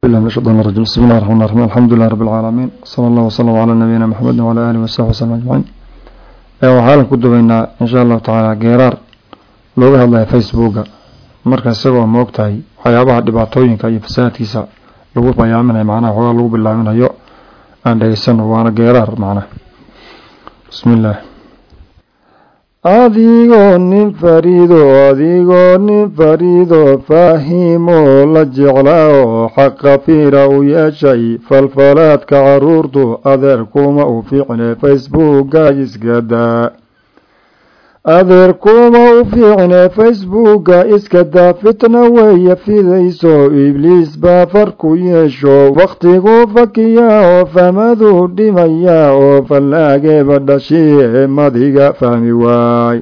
بالله من الشيطان الرجيم بسم الله الرحمن الرحيم الحمد لله رب العالمين صلى الله وسلم على نبينا محمد وعلى آله وصحبه وسلم أجمعين waxaan ku dubaynaa insha allahu tacaala geeraar looga hadlaya facebooka marka isagoo ma og tahay waxyaabaha dhibaatooyinka iyo fasaadkiisa lagu bayaaminayo macnaha xoogaa lagu bilaaminayo aan dhegeysano waana geeraar macnaha bismi illaah adigoo nin fariido adigoo nin fariido faahimo la jeclaa oo xaqa fiira u yeeshay falfalaadka caruurtu adeer kuma u fiicne facebooka iskadaa adeer kuma u fiicne facebooka iskadaa fitna weeye fidayso ibliis baa far ku yeesho wakhtigu fakiyaa oo fahmaduu dhimayaa oo fallaageeba dhashie madiga fahmi waay.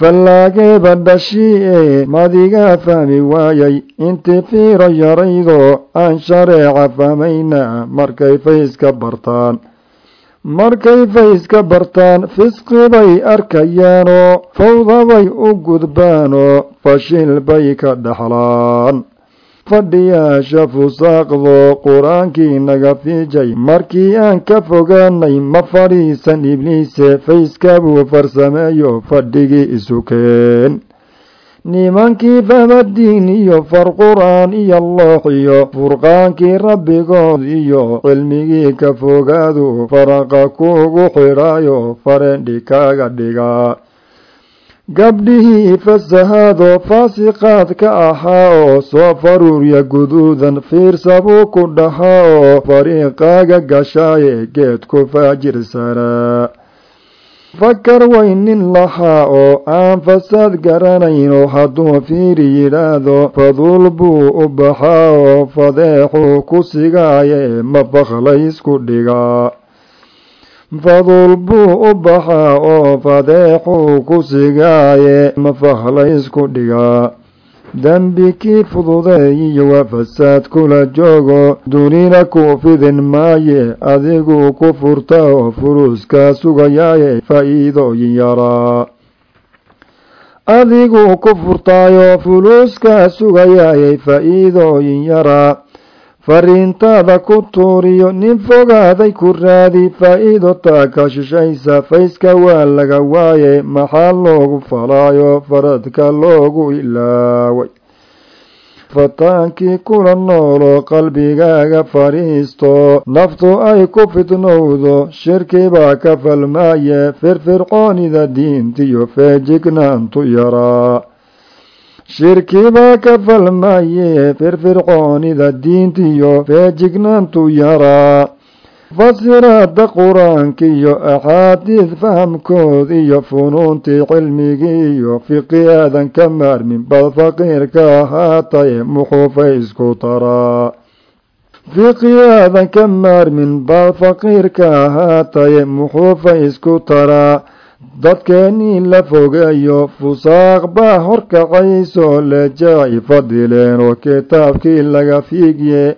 Fallaageeba dhashii ee madiga fahmi waayay. Intii fiiro yaraydo aan shareeca fahmayna markay fayska bartaan markay fayska bartaan fisqi bay arkayaanoo fawdabay u gudbaanoo fashil bay ka dhaxlaan. Fadhiyaasha fusaaqdo qur'aankii naga fiijay. Markii aan ka fogaanay ma fadhiisan ibliise fayska buu farsameeyo fadhigii isu nimankii fahmadiin iyo far qur'aan iyo loox iyo furqaankii rabbigood iyo cilmigii ka fogaadu faraqa kuugu xidhaayo farendhi kaaga dhigaa gabdhihii fasahaadoo faasiqaad ka ahaa oo soo faruurya guduudan fiirsabuu ku dhahaa oo fariiqaaga gashaaye geedku faajirsanaa fakar weynin lahaa oo aan fasaad garanayno hadduu fiiri yidhaahdo faduul buu u baxaa oo fadeexuu ku sigaaye ma bakhlaysku dhigaa faduul buu u baxaa oo fadeexuu ku sigaaye ma fakhlaysku dhigaa dembi kii fududeeyiyo waa fasaad kula joogo dunina ku fidin maaye adigu ku furta oo furuuskaa sugayaaye faa-iidooyin yaraa adigu ku furtaayo fuluuskaa sugayaaye faa-iidooyin yaraa fariintaada ku tuuriyo nin fogaaday ku raadi faa-iido taa ka shishaysa fayska waa laga waaye maxaa loogu falaayo faradka loogu ilaaway. Fataankii kula noolo qalbigaaga fadhiisto naftu ay ku fitnowdo shirkibaa ka falmaaye firfircoonida diintiyo feejignaantu yaraa shirkibaa ka falmaaye firfircoonida diintiyo feejignaantu yaraa fasiraada qur'aanka iyo axaadiid fahamkood iyo funuuntii cilmigii iyo fiqi aadan ka maarmin bad faqiirka ahaataye muxuufa isku taraa fiqi aadan ka maarmin bad faqiirka ahaataye muxuufa isku taraa dadkeenii la fogeeyo fusaaq baa horkacayso leejahay fadileen oo kitaabkii laga fiigye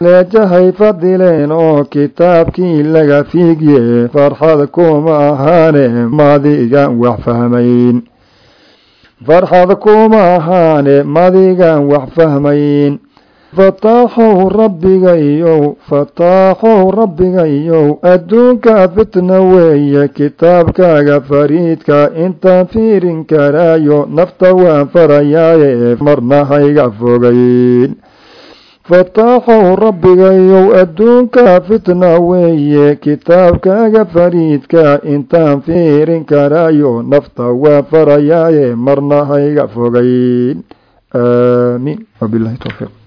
leejahay fadileen oo kitaabkii laga fiigye farxad kuma ahaane madigaan wax fahmayn. Farxad kuma ahaane madigaan wax fahmayn fataaxow rabbigayow fataaxow rabbigayow adduunka fitna weeye kitaabkaaga fariidka intaan fiirin karaayo nafta waan farayaaye marna hayga fogayn fataaxow rabbigayow adduunka fitna weeye kitaabkaaga fariidka intaan fiirin karaayo nafta waan farayaaye marna hayga fogayn aamiin wabilahi towfiiq